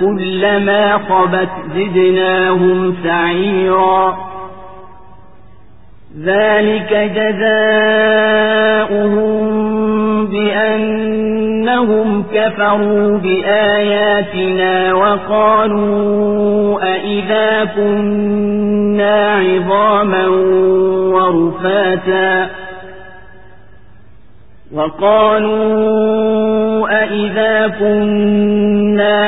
كلما خبت زدناهم سعيرا. ذلك جزاؤهم بأنهم كفروا بآياتنا وقالوا أئذا كنا عظاما ورفاتا. وقالوا أئذا كنا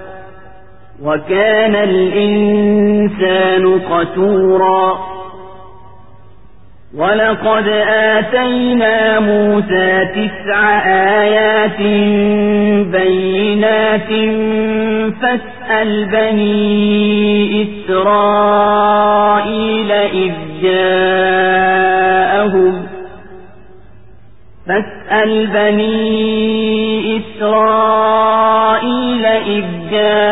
وكان الإنسان قتورا. ولقد آتينا موسى تسع آيات بينات فاسأل بني إسرائيل إذ جاءهم. فاسأل بني إسرائيل إذ جاءهم.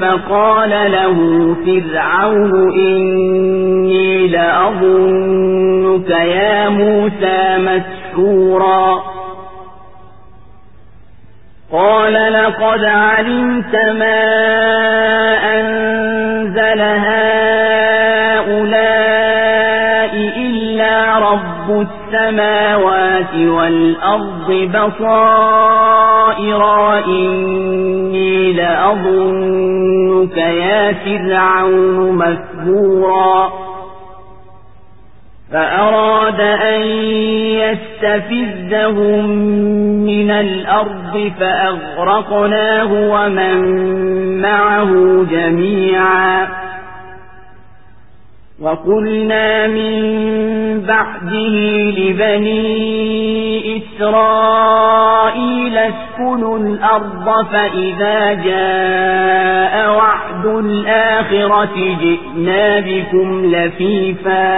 فقال له فرعون إني لأظنك يا موسى مسحورا قال لقد علمت ما أنزل هؤلاء إلا رب السماوات والأرض بصائر إني لأظنك يا فرعون مثبورا. فأراد أن يستفزهم من الأرض فأغرقناه ومن معه جميعا. وقلنا من بعده لبني إسرائيل اسكنوا الأرض فإذا جاء وعد الآخرة جئنا بكم لفيفا